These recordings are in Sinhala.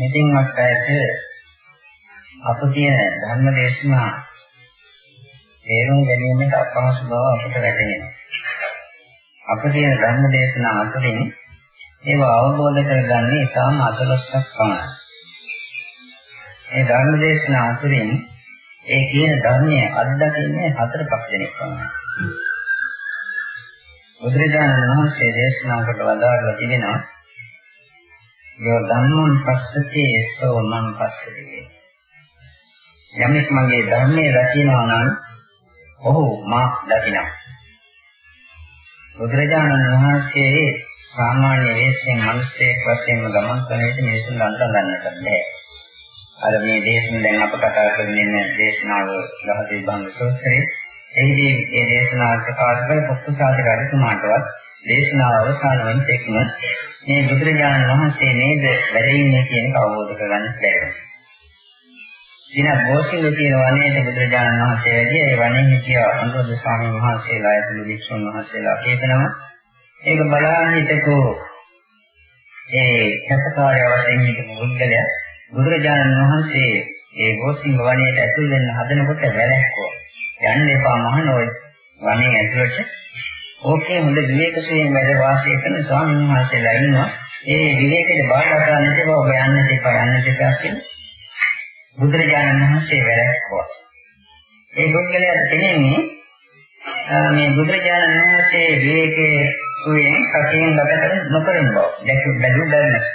ඉතින් අපට අප කියන ධර්ම දේශනා තේරුම් ගැනීමට අපහසු බව අපට වැටහෙනවා. අප කියන ධර්ම දේශනා අතරින් ඒව අවබෝධ කරගන්නේ ඉතාම අතලොස්සක් පමණයි. මේ ධර්ම දේශනා අතරින් ඒ කියන ධර්මයේ අත්දකින්නේ හතර පහ දෙනෙක් පමණයි. බුදුරජාණන් වහන්සේ දේශනා කොට වදාළා තිබෙනවා යෝ ධම්මං පස්සති සෝ මං පස්සති යමෙක් මගේ ධර්මයේ දකිනවා නම් ඔහු මා දකිනවා බුදුරජාණන් වහන්සේ සාමාන්‍ය වේශයෙන් මිනිස්සෙක් වශයෙන්ම ගමන් කරන විට මිනිසුන් අඳුරගන්නට බැහැ. අර මේ දේශන දැන් අප කතා කරගෙන ඉන්න දේශනාව ගහදී බංග සූත්‍රයේ එහිදී මේ දේශනාව ප්‍රකාශ කළ පුත්සාද රජතුමාටවත් දේශනාව අවසන් වෙන තෙක්ම මේ බුදුරජාණන් වහන්සේ නේද වැඩ ඉන්නේ කියන එක අවබෝධ කරගන්න බැහැ. දින බෝසිංග කියන වනයේට බුදුරජාණන් වහන්සේ වැඩි ඒ වනයේ හිටිය අනුරුද්ධ ස්වාමීන් වහන්සේලා ඇතුළු වික්ෂුන් වහන්සේලා කියනවා ඒක බලන්න හිටකෝ ඒ කැපකාරය වශයෙන් හිටපු මුද්දලයා බුදුරජාණන් වහන්සේ ඒ බෝසිංග වනයේට ඇතුල් වෙන්න හදනකොට වැළැක්කුවා යන්න එපා මහණෝයි වනයේ ඇතුළට ඕකේ හොඳ විවේකයෙන් වැඩ වාසය කරන ස්වාමීන් වහන්සේලා ඉන්නවා ඒ විවේකයේ බාධා කරන්නට එපා ඔබ යන්නට එපා යන්නට එපා කියන බුදුරජාණන් වහන්සේ වැළැක්වුවා. ඒ පුද්ගලයාට තේන්නේ මේ බුදුරජාණන් වහන්සේ විවේකයේ සුවයෙන් සතියෙන් ගත කර නොකරන බව. දැක බැලු බැලන.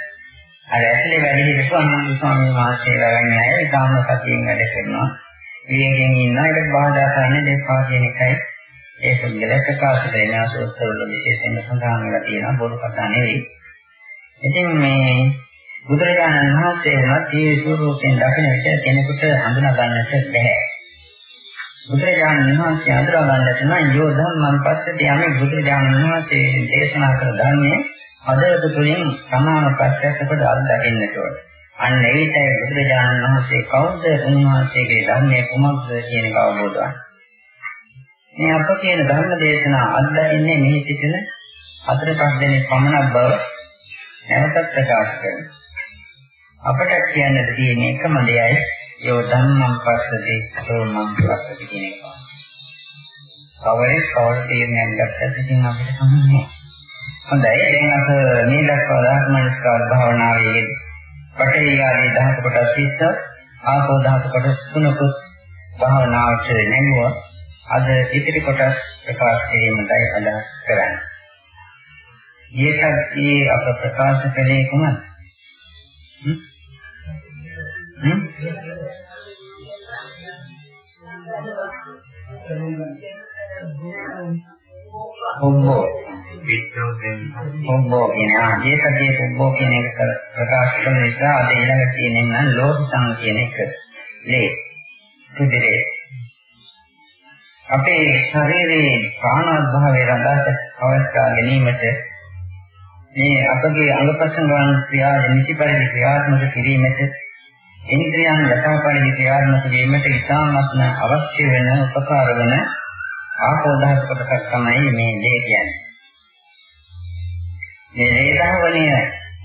අර ඇතුලේ වැඩි හිටපු අනුන්දු ස්වාමීන් වහන්සේලා වගේ අය ඊටාම සතියෙන් වැඩ කරනවා. විවේකයෙන් ඉන්නවා. ඒක බාධා කරන්නේ දෙපා කියන එකයි. ඒ පුද්ගලයා ප්‍රකාශ කරන සූත්‍රවල විශේෂයෙන්ම සඳහන් වෙලා තියෙනවා බොරු කතා නෙවෙයි. ඉතින් මේ බුදුරජාණන් වහන්සේ වුණත් මේ ස්වරූපයෙන් දකින විට කෙනෙකුට හඳුනා ගන්නට බැහැ. බුදුරජාණන් වහන්සේ අඳුරා ගන්නට නම් යෝ ධම්මං පස්සට යමේ බුදුරජාණන් වහන්සේ දේශනා කළ ධර්මයේ හදවත තුළින් සමාන ප්‍රත්‍යක්ෂ කොට අත්දකින්නට ඕන. අන්න ඒකයි බුදුරජාණන් වහන්සේ කවුද උන්වහන්සේගේ ධර්මයේ කුමක්ද කියන එක අවබෝධ වන්නේ. මේ අප කියන ධර්ම දේශනා අත්දකින්නේ මෙහි සිටින හතර පහ දෙනෙක් පමණක් බව නැවතත් ප්‍රකාශ කරනවා. අපට කියන්නට තියෙන එකම දෙයයි යෝ ධම්මං පස්සති සෝ මං පස්සති කියන එක. කවරේ කවර තේරුම් ගත්තත් ඉතින් අපිට සම්මන්නේ. හොඳයි දැන් අප මේ දක්වා ධර්මනිස්කාර භාවනාවේ පටේ ආදී දහස කොටස් ඉස්ස ආපෝ දහස කොටස් තුනකුත් භාවනාවට නැංගුවා. අද ඉතිරි කොටස් ප්‍රකාශ කිරීමටයි අදහස් කරන්නේ. ඊටත් අප ප්‍රකාශ කළේ කොහොමද? හොම්බෝ. හොම්බෝ කියන ආදී සතිය හොම්බෝ කියන එක ප්‍රකාශ කරන නිසා අද ඊළඟ තියෙන නම් ලෝහිතං කියන එක ලේ. කුදිරේ අපේ ශරීරයේ ප්‍රාණෝද්භාවයේ රඳාට අවස්ථා ගැනීමට මේ අපගේ අංගපසංගාන ක්‍රියා නිසි පරිදි ක්‍රියාත්මක කිරීමට ඉන්ද්‍රියන් යථාපරිදි ක්‍රියාත්මක කිරීමට ඉතාමත්ම අවශ්‍ය වෙන උපකාර වෙන ආපෝදාස කොටසක් තමයි මේ දේ කියන්නේ. මේ වේදාවණය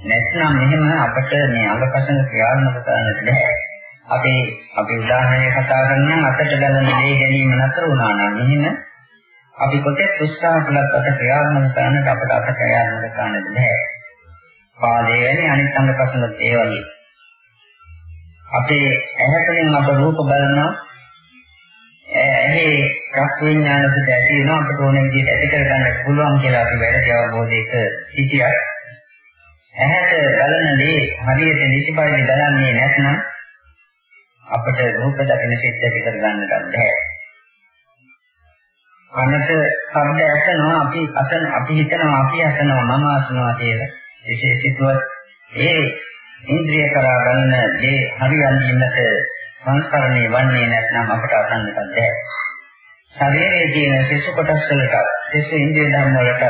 නැත්නම් මෙහෙම අපිට මේ අංගපසංග ක්‍රියාත්මක කරන්නට බෑ. අපි අපි උදාහරණයක් කතා කරනවා අතට ගලන දේ ගැනීම නතර වුණා නම් මෙහෙම අපි කොතෙක් උත්සාහ කළත් අත ක්‍රියාත්මක කරන්නට අපට අත ක්‍රියාත්මක කරන්නට බෑ. පාදයේ වැනි අනිත් අංග පසුනත් ඒ වගේ. අපේ ඇහැතෙන් අප රූප බලනවා. ඇහි රස විඥානසට ඇති වෙනවා අපට ඕන විදිහට ඇති කර ගන්න පුළුවන් කියලා අපි වැරදි අවබෝධයක සිටියා. ඇහැට බලන දේ හරියට නිසිපරිදි බලන්නේ නැත්නම් අපට රූප දකින සිත් ඇති කර ගන්නට බැහැ. කනට ශබ්ද ඇසෙනවා අපි අසන අපි හිතනවා අපි අසනවා මම අසනවා කියලා විශේෂිතව ඒ ඉන්ද්‍රිය කරා ගන්න දේ හරියන්නට සංස්කරණය වන්නේ නැත්නම් අපට අසන්නට බැහැ. ශරීරයේ තියෙන සෙසු කොටස් වලට සෙසු ඉන්ද්‍රිය ධර්ම වලට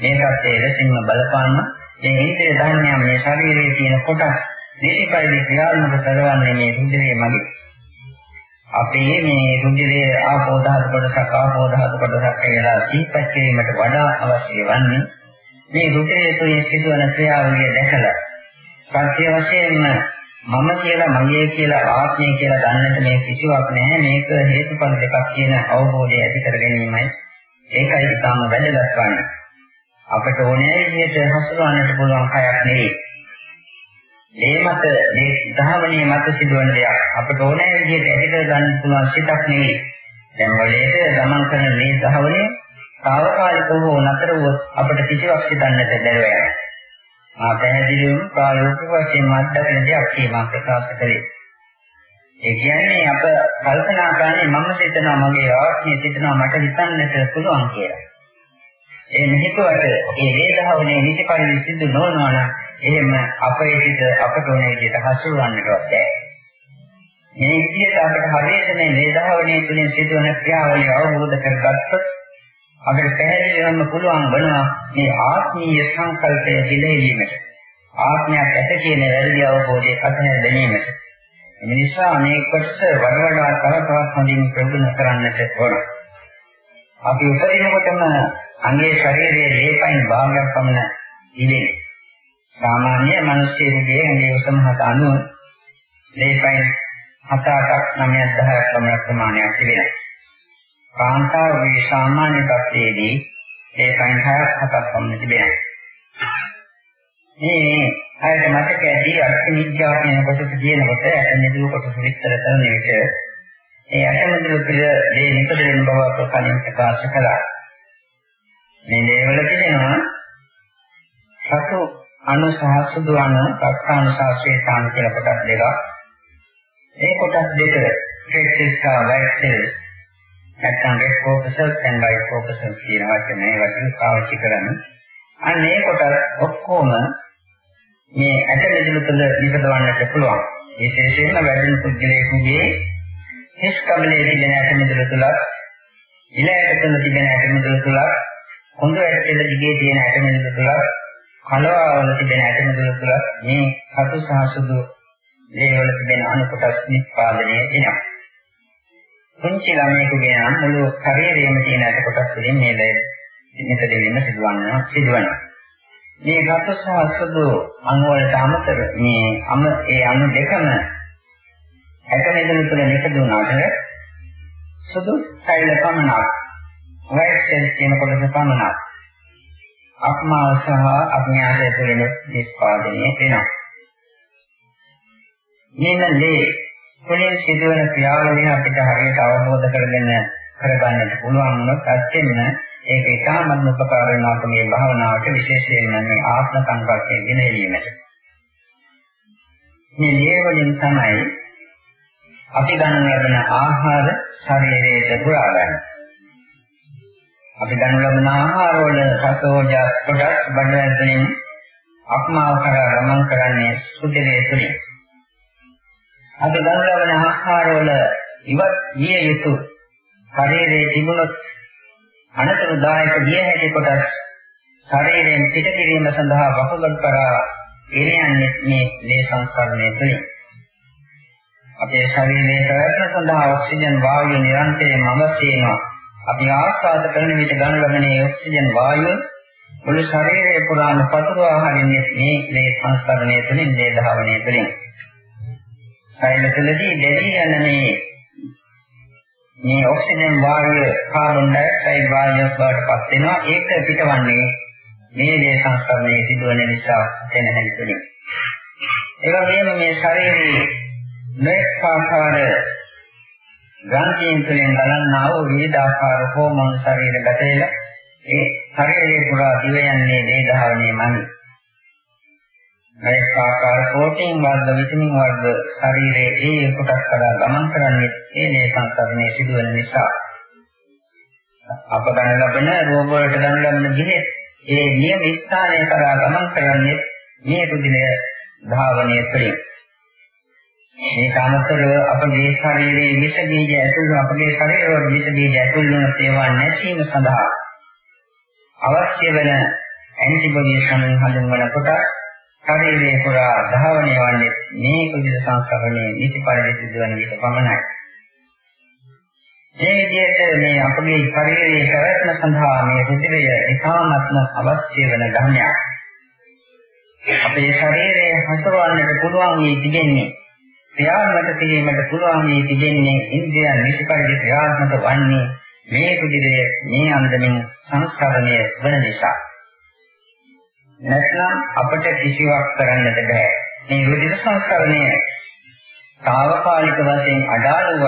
මේකත් ඒ ලෙසින්ම බලපාන මේ ඉන්ද්‍රිය ධර්මයන් මේ ශරීරයේ තියෙන කොටස් නිසිපරිදි ක්‍රියාත්මක කරවන්නේ මේ රුධිරයේ මගින්. අපේ මේ රුධිරයේ ආපෝ ධාතු කොටසක් ආපෝ ධාතු කොටසක් කියලා සිහිපත් කිරීමට වඩා අවශ්‍ය වන්නේ මේ රුධිරයේ තුලින් සිදුවන ක්‍රියාවලිය දැකලා සත්‍ය වශයෙන්ම මම කියලා මගේ කියලා ආත්මය කියලා ගන්නට මේ කිසිවක් නැහැ. මේක හේතුඵල දෙකක් කියන අවබෝධය ඇති කර ගැනීමයි. ඒකයි තාම වැදගත් වන්නේ. අපට ඕනෑ විදිහට හසුරවන්නට පුළුවන් කයක් නෙවෙයි. මේ මත මේ ධාවනයේ මත සිදුවන දෙයක් අපට ඕනෑ විදිහට ඇති කර ගන්න පුළුවන් සිතක් නෙවෙයි දැන් වලේට ගමන් කරන මේ ධාවනයේ తాවකාලිකව නතර වුවොත් අපට කිසිවක් සිතන්නට බැහැ යනවා මා පැහැදිලිවම ප්‍රායෝගික වශයෙන් මත්දකින දෙයක් කියනවා ප්‍රකාශ කළේ. ඒ කියන්නේ අප කල්පනා කරන්නේ මම සිතනවා මගේ ආත්මය සිතනවා මට හිතන්නට පුළුවන් කියලා. ඒ මෙහෙතුවට ඒ වේදහවනේ නිතිපරිදි සිද්ධ නොවනවා නම් එහෙම අපේ හිත අපට ඕන විදිහට හසුරවන්නටවත් බැහැ. මේ විදිහට අපට හරියට මේ වේදහවනේ තුලින් සිදුවන ක්‍රියාවලිය අවබෝධ කරගත්තොත් අපිට පැහැදිලිවම පුළුවන් වෙනවා මේ ආත්මීය සංකල්පය දිලෙීමට. ආත්මයක් ඇත කියන වැරදි අවබෝධය අතහැර ගැනීමට. මේ නිසා මේ කොටස වඩ වඩා තව තවත් හොඳින් ප්‍රගුණ කරන්නට ඕන. අපි උපදිනකොටම අංගේ ශරීරයේ දීපයින් භාගයක් පමණ ඉන්නේ. සාමාන්‍ය මිනිස්සුගේ අංගේ උසමහත අනුව දීපයින් 7 8ක් 9ක් 10ක් පමණ ප්‍රමාණයක් තිබෙනවා. කාන්තාවගේ සාමාන්‍ය තත්ත්වයේදී ඒ සංඛ්‍යාවක් හතක් පමණ තිබෙනවා. මේ අයට මතක ඇති අර්ථනිඥා කියන කොටස කියනකොට අර්ථනිදුව කොටස විස්තර කරන විට ඒ අර්ථනිදුව පිළ දේ නිපද වෙන බව අප කලින් ප්‍රකාශ කළා. මේ දේවල තිබෙනවා සතු අනු සහ සුදු අනු පක්ඛාන ශාස්ත්‍රේතාන කියලා කොටස් දෙකක්. ඒ කොටස් දෙක ක්‍රේක්සිස්කා වයිසෙල්ස් නැත්නම් red corpuscles and white corpuscles කියන වචනේ වචන පාවිච්චි කරන්නේ. අන්න ඒ කොට ඔක්කොම මේ ඇට මෙදුළු තුළ නිපදවන්නට පුළුවන්. විශේෂයෙන්ම වැඩෙන පුද්ගලයෙකුගේ හිස් කබලයේ තිබෙන ඇට මෙදුළු තුළ ඉලයට තුළ තිබෙන ඇට මෙදුළු තුළ හොඳ ඇට දෙල දිගේ තියෙන ඇට මෙදුළු තුළ කලවවල තිබෙන ඇට මෙදුළු තුළ මේ හතු සහ සුදු දේවල තිබෙන අණු කොටස් නිෂ්පාදනය වෙනවා. පුංචි ළමයෙකුගේ නම් මුළු ශරීරයේම තියෙන ඇට කොටස් වලින් මේ ලේ මෙතන වෙන්න සිදුවනවා සිදුවනවා. මේ ගත සහ අසුදු අණු වලට අමතර මේ අම ඒ අණු දෙකම ඇට මෙතන තුන එකදුනාට සුදු සෛල පමණක් වයිට් සෙල් කියන කොටස පමණක් අක්මාව සහ අඥාතය තුළින් නිෂ්පාදනය වෙනවා. මෙන්න ලේ තුළින් සිදුවන ක්‍රියාවලිය අපිට හරියට අවබෝධ කරගෙන කරගන්නට පුළුවන් වුණොත් ඇත්තෙන්ම ඒක ඉතාමත් උපකාර වෙනවා මේ භාවනාවට විශේෂයෙන්ම මේ ආත්ම සංකල්පය ගෙනෙීමට. මේ ලේවලින් තමයි අපි ගන්න ලබන ආහාර ශරීරයට පුරා ගන්න. අපි ගන්න ලබන ආහාර වල රසෝජස් කොටස් බඩ ඇතුලෙන් අක්මාව කරා ගමන් කරන්නේ සුදේ තුලින්. අපි ගන්න ලබන ආහාරවල ඉවත් විය යුතු ශරීරයේ තිබුණොත් අනතුරුදායක විය හැකි කොටස් ශරීරයෙන් පිට කිරීම සඳහා වකුගඩු කරා ගෙනයන්නේ මේ ලේ සංස්කරණය තුළින්. අපේ ශරීරයේ ප්‍රයත්න සඳහා ඔක්සිජන් වායුව නිරන්තරයෙන්ම අවශ්‍ය වෙනවා. අපි ආස්වාද කරන විට ගන්න ලබන ඔක්සිජන් වායුව මුළු ශරීරය පුරාම පතුරවා හරින්නේ මේ ලේ සංස්කරණය තුළින්, ලේ ධාවනය තුළින්. සෛල තුළදී දෙවි යන මේ මේ ඔක්සිජන් වායුව කාබන් ඩයොක්සයිඩ් වායුවක් බවට පත් වෙනවා ඒක පිටවන්නේ මේ දේ සංස්කරණයේ සිදුවන නිසා වෙන හැටි ඒ වගේම මේ ශරීරයේ මේක ආකාර ග්‍රන්ථීන් තුළින් ගලන්නා වූ විවිධ ආකාර හෝමෝන් ශරීරගත වෙලා ඒ ශරීරයේ පුරා දිව යන්නේ දේ ධාවනයේමයි මේ ආකාර ප්‍රෝටීන් වර්ග විටමින් වර්ග ශරීරයේ ඒ කොටස් කරා ගමන් කරන්නේ ඒ මේ සංස්කරණයේ සිදුවන නිසා. අප ගන්න ලබන රෝග වලට ගන්න ලබන දිනේ ඒ නියම ස්ථානය කරා ගමන් කරන්නේ මේ රුධිරය ධාවනය තුළින් මේ කාමතරව අපගේ ශරීරයේ විෂ බීජ ඇතුළු අපගේ ශරීරවල විෂ බීජ ඇතුළු වන ඒවා නැසීම සඳහා අවශ්‍ය වෙන ඇන්ටිබොඩි සමන් හඳුන්වන කොට ශරීරයේ පුරා ධාවනය වන්නේ මේ කුජල සංස්කරණයේ නිසි පරිදි සිදුවන විට පමණයි. මේ විදිහට මේ අපගේ ශරීරයේ පැවැත්ම සඳහා මේ රුධිරය ඉතාමත්ම අවශ්‍ය වෙන ධර්මයක්. අපේ ශරීරය හසුරවන්නට පුළුවන් වී තිබෙන්නේ ක්‍රියාත්මක කිරීමට පුළුවන් වී තිබෙන්නේ ඉන්ද්‍රියන් නිෂ්පරිදි ක්‍රියාත්මක වන්නේ මේ කුදිරය මේ අන්දමින් සංස්කරණය වන නිසා නැත්නම් අපට කිසිවක් කරන්නට බෑ මේ රුධිර සංස්කරණය తాවකාලික වශයෙන් අඩාලුව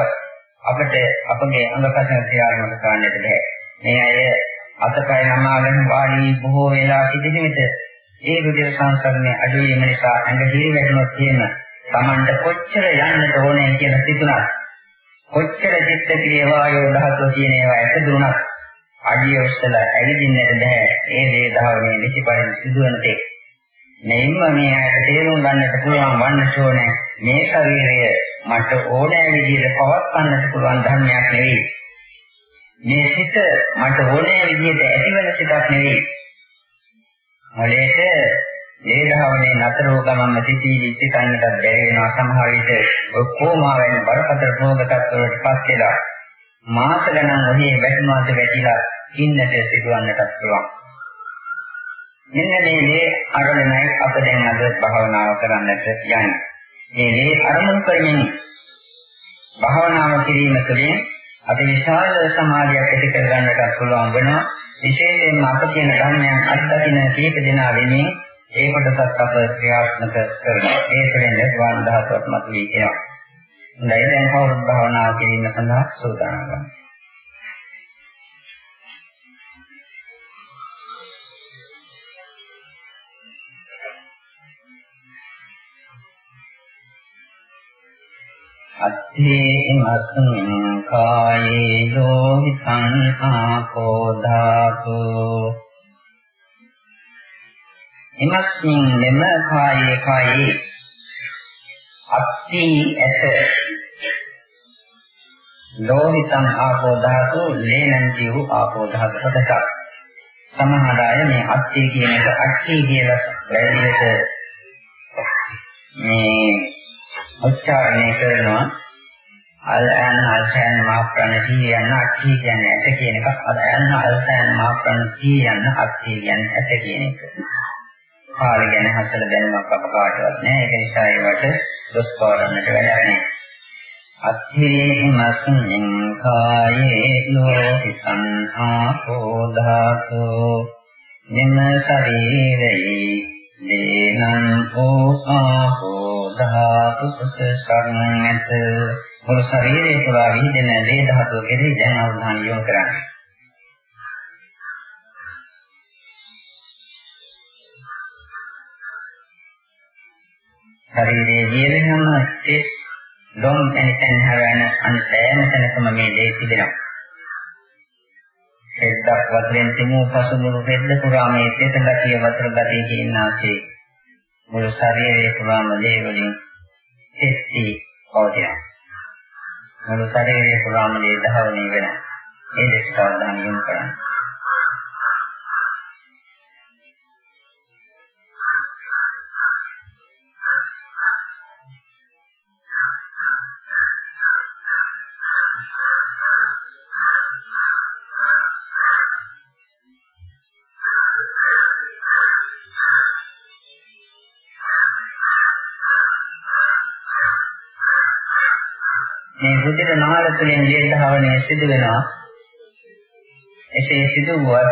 අපට අපගේ අංගපසන ක්‍රියාත්මක කරන්නට බෑ. මේ අය අතපය නමාගෙන වාඩි බොහෝ වෙලා සිටින විට ඒ රුධිර සංසරණය අඩු වීම නිසා ඇඟ හිරි වැටෙනොත් කියන Tamanට කොච්චර යන්නට ඕනේ කියලා සිතුණා. කොච්චර චිත්ත ක්‍රිය වායෝ ධාතුව කියන ඒවා ඇතුළුණත් අඩිය උස්සලා ඇවිදින්නට බෑ. ඒ දේ ධාවනේ නිසිපරිදි සිදුවන තේ. මෙයින්ම මේ ඇයට තේරුම් ගන්නට පුළුවන් වන්නට ඕනේ මේ ශරීරය මට ඕනෑ විදිහට පවත්වන්නට පුළුවන් ධර්මයක් නෙවෙයි. මේ සිත මට ඕනෑ විදිහට ඇතිවන සිතක් නෙවෙයි. මොලේට දේහවනේ නතර වූ ගමන්ම සිටී සිතන්නට බැරි වෙනවා සමහර විට කොමා වැනි බරපතල රෝග තත්ත්වවලට පත් වෙලා මාස ගණන් ඔහේ වැටුණාද වැටිලා ඉන්නට සිදුවන්නටත් පුළුවන්. මෙන්න මේ මේ අරමුණයි අප දැන් අද භාවනාව කරන්නට යන්නේ. මේ මේ අරමුණු කරමින් භාවනාව කිරීම තුළින් අපි විශාල සමාධියක් ඇති කර ගන්නට පුළුවන් වෙනවා. විශේෂයෙන්ම අප කියන ධර්මයන් අත්දකින්න කීප දෙනා වෙමින් ඒ කොටසත් අප ක්‍රියාත්මක කරනවා. ඒ තුළින් නිර්වාණ ධාතුවත් මතුවී කියනවා. හොඳයි දැන් කවුරුත් භාවනාව කිරීම සඳහා සූදානම් වෙනවා. අත්තේමස්මින් කායේ ලෝහිතං ආපෝ ධාතු එමස්මින් ලෙම කායේ කායේ. අත්ති ඇත ලෝහිතං ආපෝ ධාතු ලේනං කියු ආපෝ ධාතු කොටස සමහර අය මේ අත්ති කියන එක අත්ති කියලා වැරදිවට මේ උච්චාරණය කරනවා. අල් ඇන් අල් සෑන් මාප්‍රණ කී යන අට්ටි කියන්නේ ඇත කියන එක. අල් ඇන් අල් සෑන් මාප්‍රණ කී යන අට්ටි කියන්නේ ඇත කියන එක. කාලය ගැන හසල දැනුමක් අප කාටවත් නැහැ. ඒක නිසා ඒවට දොස් පවරන්නට වැඩක් නැහැ. අත්ථේ මස්මින් කායේ ලෝහිතං ආපෝ ධාතෝ නිම ශරීරේ දේනං ඕආපෝ ධාතු කුස සම්මත මුළු ශරීරේ පුරා විහිදෙන දේ ධාතුව කෙරෙහි දැන් අවධානය යොමු කරන්න. ශරීරයේ ජීවෙනම ඒ ලොම් එන්ටෙන් හරන අන්තයන් තනකම මේ දේ තිබෙනවා. එක්දක් වතුරෙන් තිමු පසුමුළු රෙද්ද පුරා මේ තෙත ගතිය වතුර ගතිය කියන ආසේ මුළු ශරීරයේ පුරාම දේ වලින් එස්ටි පවතිනවා. මුළු ශරීරයේ පුරාම දේ දහවණේ වෙනවා. ඒ දෙක සාධාරණ යොමු කරන්න. රුධිර නාල තුළින් ලේ ධාවනය සිදු වෙනවා. එසේ සිදු වුවත්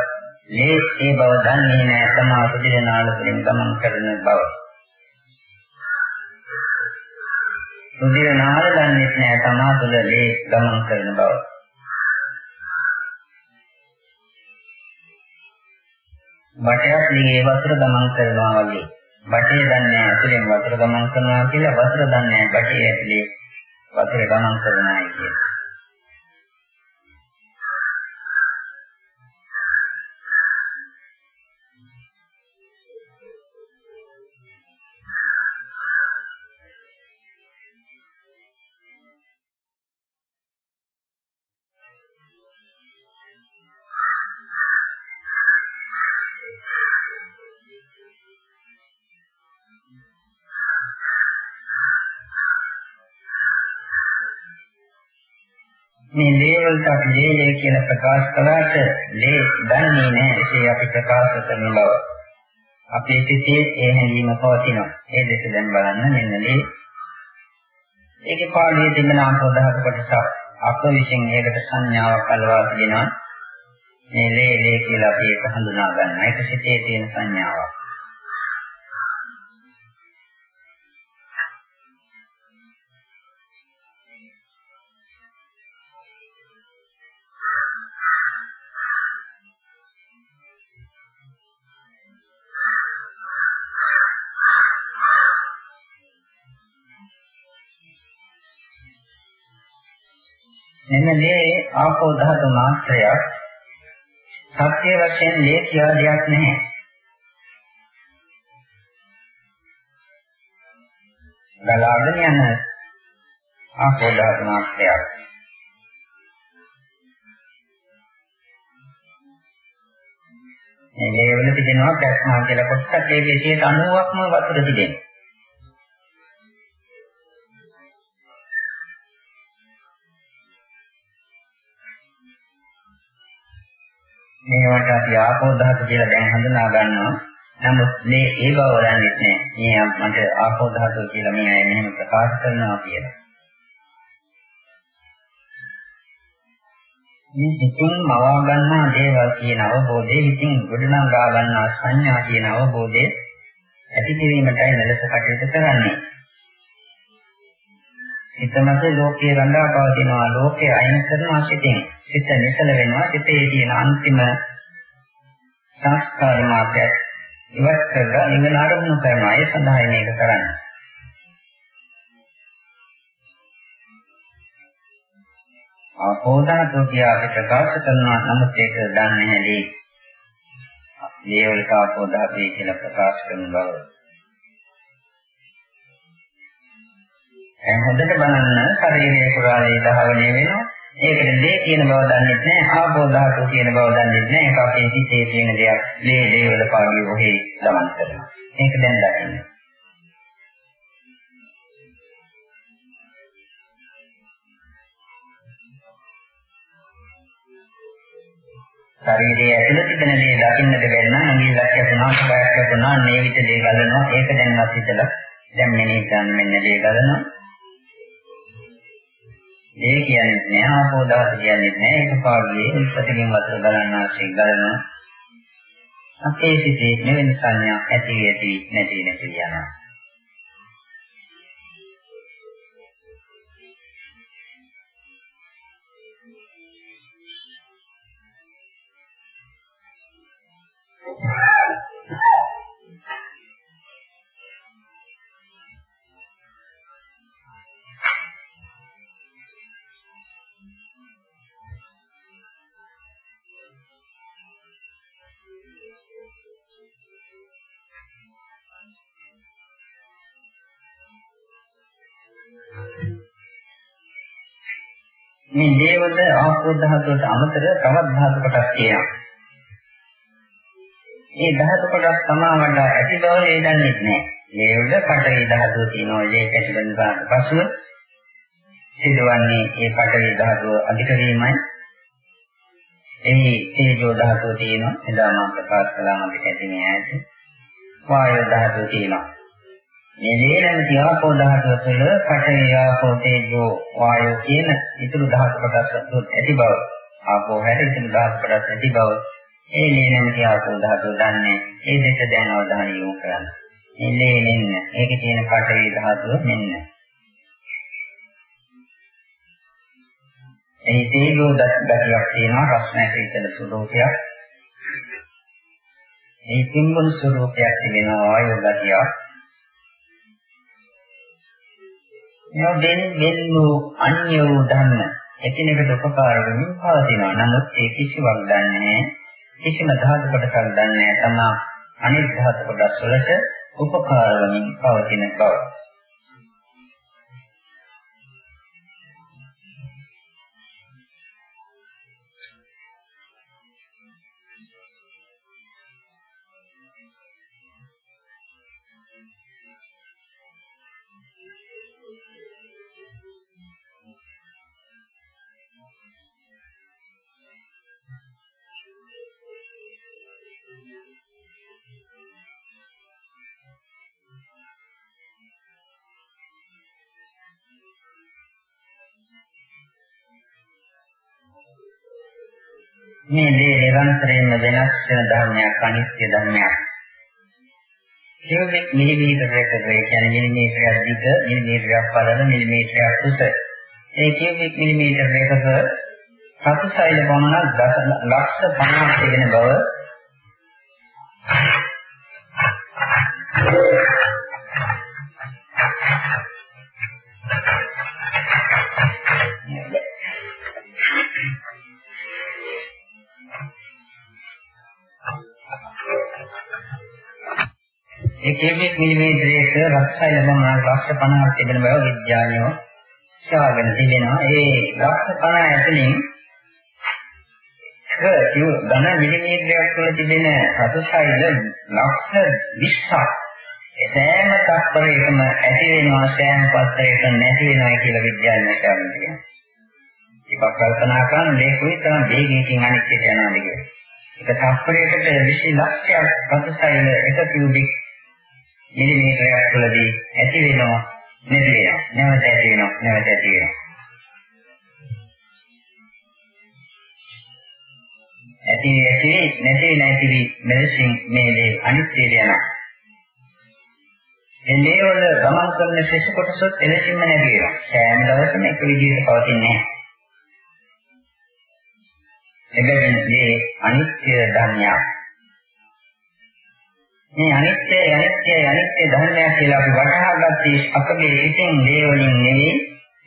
ලේ ඒ බව දන්නේ නැහැ තමා රුධිර නාල තුළින් ගමන් කරන බව. රුධිර නාල දන්නේ නැහැ තමා තුළ ලේ ගමන් කරන බව. බටයක් ලේ වතුර ගමන් කරනවා වගේ. බටේ දන්නේ ඇතුලෙන් වතුර ගමන් කරනවා කියලා වතුර දන්නේ බටේ ඇතුලේ වතුර ගමන් කරන අය කියන්නේ. මේ ලේ වලට අපි ලේ ලේ කියලා ප්‍රකාශ කළාට ලේ දන්නේ නැහැ ඒ අපි ප්‍රකාශ කරන බව. අපේ සිතේ ඒ හැඟීම පවතිනවා. ඒ දෙක දැන් බලන්න මෙන්න මේ ඒකේ පාළියේ තිබෙන ආපෝදාහක කොටස අප විසින් ඒකට සංඥාවක් අලවා තිබෙනවා. මේ ලේ ලේ කියලා අපි ඒක හඳුනා ගන්නවා. ඒක සිතේ තියෙන සංඥාවක්. මෙන්න මේ ආපෝ ධාතු මාත්‍රයක් සත්‍ය වශයෙන් මේ කියලා දෙයක් නැහැ. ගලාගෙන යන ආපෝ ධාතු මාත්‍රයක්. මේ වේවල තිබෙනවා ප්‍රශ්නා කියලා කොටසක් ඒකේ 90%ක්ම වතුර තිබෙනවා. මේවට අපි ආපෝ ධාතු කියලා දැන් හඳුනා ගන්නවා. නමුත් මේ ඒ බව දන්නේ නැහැ. මේ මට ආපෝ ධාතු කියලා මේ අය මෙහෙම ප්‍රකාශ කරනවා කියලා. මේ සිතින් මවා ගන්නා දේවල් කියන අවබෝධය හිතින් ගොඩනගා ගන්නා සංඥා කියන අවබෝධය ඇති කිරීමටයි මෙලෙස කටයුතු කරන්නේ. හිතමත ලෝකයේ රඳා පවතිනවා ලෝකයේ අයින් කරනවා සිතින් සිත නිසල වෙනවා සිතේ තියෙන අන්තිම සංස්කාර මාර්ගය ඉවත් කරලා නිවන අරමුණු කරනවා ඒ සඳහා මේක කරන්නේ. ආපෝදාතෝ කියා අපි ප්‍රකාශ කරනවා නමුත් ඒක දන්නේ නැලී දේවලක ආපෝදාතේ කියලා ප්‍රකාශ කරන බව. දැන් හොඳට බලන්න ශරීරයේ පුරාණේ දහවණේ වෙනවා. ඒකට ලේ කියන බව දන්නේ නැහැ. ආපෝ ධාතු කියන බව දන්නේ නැහැ. ඒක අපේ හිතේ තියෙන දෙයක්. ලේ ලේ වල පාඩිය ඔහේ ගමන් කරනවා. ඒක දැන් දකින්න. ශරීරයේ ඇතුළත තිබෙන දේ දකින්නට බැරි නම් ඇඟිල්ලක් යතුනා, කයක් යතුනා, මේ විදිහ දේ ගලනවා. ඒක දැන්වත් හිතලා දැන් මෙනේ ගන්න මෙන්න දේ ගලනවා. ඒ කියන්නේ නෑ ආපෝ දහස කියන්නේ නෑ ඒක පාඩුවේ ප්‍රතිගින් වතුර ගලන්න ආශේ ගලනවා. අපේ සිතේ මෙවැනි සංඥා ඇති ඇති නැති නැති යනවා. මේ දේවද ආපෝ ධාතුවට අමතර තවත් ධාතු කොටස් තියෙනවා. මේ ධාතු කොටස් සමාවන්න ඇති බව ඒ දන්නේ නැහැ. දේවද පඨවි ධාතුව තියෙනවා ඒ කැටිබන් ගන්න පසුව සිදුවන්නේ ඒ පඨවි ධාතුව අධික වීමයි. එහි තේජෝ ධාතුව තියෙනවා. එදා මම ප්‍රකාශ කළා මගේ කැටිනේ ඈත. වායෝ ධාතුව තියෙනවා. මේ ලේනම තියාපෝ ධාතුව තුළ පඨවි ආපෝ තේජෝ වායෝ කියන ඉතුරු ධාතු කොටස් ඇති බව ආපෝ හැර ඉතුරු ධාතු කොටස් ඇති බව ඒ ලේනම තියාපෝ ධාතුව දන්නේ ඒ දෙක දැන අවධානය යොමු කරන්න. මේ ලේනෙන්න ඒකේ තියෙන පඨවි ධාතුව මෙන්න. ඒ තේජෝ ධාතුවක් තියෙනවා රස්නයක ඉතල ස්වરૂපයක්. ඒ පින්බුන් ස්වરૂපයක් තිබෙනවා වායෝ ධාතුවක්. නොදෙන් මෙන් වූ අන්‍ය වූ ධර්ම එකිනෙකට උපකාර වෙමින් පවතිනවා. නමුත් ඒ කිසිවක් දන්නේ නැහැ. කිසිම ධාතු කොටසක් දන්නේ නැහැ. තමා අනිත් ධාතු කොටස් වලට උපකාර වෙමින් පවතින බව. මේ දේ නිරන්තරයෙන්ම වෙනස් වෙන ධර්මයක් අනිත්‍ය ධර්මයක්. කියුබික් මිලිමීටර් එකක ඒ කියන්නේ මිලිමීටරයක් දිග, මිලිමීටරයක් පළල, මිලිමීටරයක් උස. ඒ කියුබික් මිලිමීටර් එකක සතුසයිල පමණක් ලක්ෂ 50ක් තිබෙන බව ඒ කිව්වෙක් මිලිමීටරයක රක්ෂය ලැබුණා ලක්ෂ 50ක් තිබෙන බව විද්‍යාඥයෝ සාගෙන තිබෙනවා. ඒ ලක්ෂ 50 ඇතුලින් කිව් ධන මිලිමීටරයක් තුළ තිබෙන රතුසයිල ලක්ෂ 20ක් සෑම තත්පරයකම ඇති වෙනවා සෑම පත්‍රයක නැති වෙනවා කියලා විද්‍යාඥයෝ කියනවා. ඒක කල්පනා කරන මේ කොයිතරම් වේගයකින් අනිත්‍යයට යනවද කියලා. එක තත්පරයකට 20 ලක්ෂයක් රතුසයිල එක කියුබික් මිලිමීටරයක් තුළදී ඇති වෙනවා නැති වෙනවා. නැවත ඇති වෙනවා නැවත ඇති වෙනවා. ඇති ඇති නැති නැති මෙලෙසින් මේ දේ අනිත්‍යයට යනවා. එන්නේ වල ගමන් කරන ශේෂ කොටසත් එලෙසින්ම නැති වෙනවා. සෑම දවසම එක විදිහට පවතින්නේ නැහැ. එබැවින් මේ අනිත්‍ය ධර්මයක් මේ අනිත්‍ය අනිත්‍ය අනිත්‍ය ධර්මයක් කියලා අපි වටහා ගත්තේ අපගේ හිතෙන් දේ වලින් නෙවෙයි.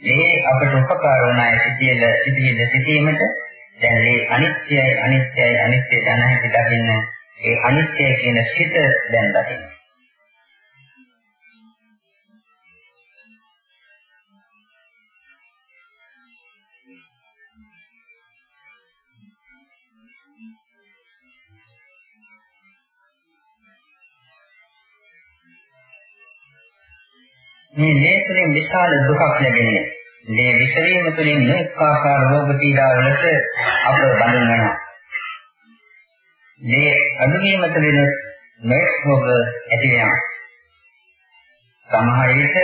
මේ අපට උපකාර වන අය සිටියල සිටින සිටීමට. දැන් මේ අනිත්‍යයි අනිත්‍යයි අනිත්‍ය දැන හිත දකින්න ඒ අනිත්‍ය කියන සිත දැන් දකින්න. මේ ලේ තුළින් විශාල දුකක් ලැබෙන්නේ. ලේ විසවීම තුළින් නොඑක ආකාර රෝග පීඩා වලට අප බඳින් වෙනවා. ලේ අඩුවීම තුළින් නොඑක රෝග ඇති වෙනවා. සමහර විට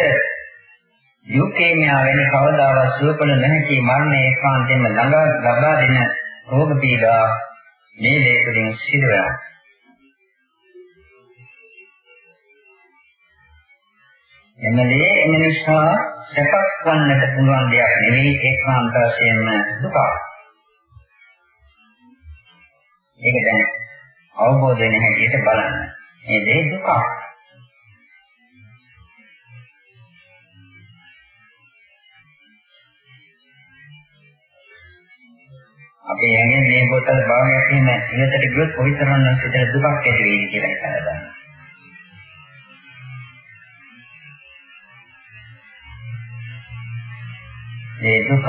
යුකේමියා වෙන කවදාවත් සුවපල නැති මරණය ඒකාන්තයෙන්ම ළඟා ලබා දෙන රෝග පීඩා මේ ලේ තුළින් සිදු එමලේ එම නිසා සැපක් වන්නට පුළුවන් දෙයක් නෙවෙයි ඒකාන්ත වශයෙන්ම දුක. ඒක දැන් අවබෝධ වෙන හැටියට බලන්න. මේ දේ දුක. අපේ ඇඟෙන් මේ බෝතල් භාගයක් එහෙම ඉවතට ගියොත් කොයිතරම් සිතට දුකක් ඇති වෙයිද කියලා හිතලා බලන්න. ඒ දුක.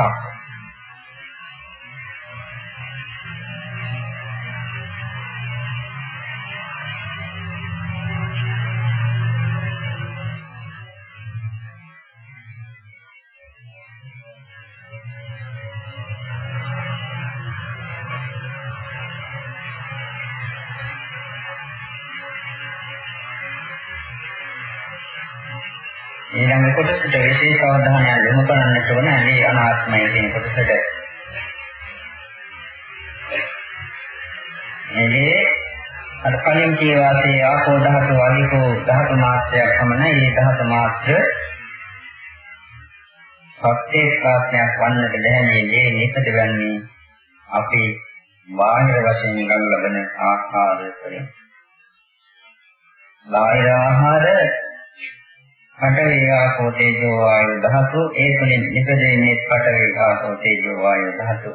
ඊළඟ කොටසට විශේෂ අවධානයක් යොමු කරන්නට ඕන මේ අනාත්මය කියන කොටසට. එනේ අර කලින් කියවාසේ ආපෝ ධාතු වලිකෝ ධාතු මාත්‍රයක් පමණයි මේ ධාතු මාත්‍ර සත්‍යස්ථාපනයක් වන්නට බැහැ මේ නිපද වෙන්නේ අපේ බාහිර වශයෙන් ගන්න ලබන ආහාරය වලින්. බාහිර ආහාර පඨවි ආපෝ තේජෝ වායු ධාතු. ඒ තුලින් නිපදෙන්නේ පඨවි ආපෝ තේජෝ වායු ධාතු.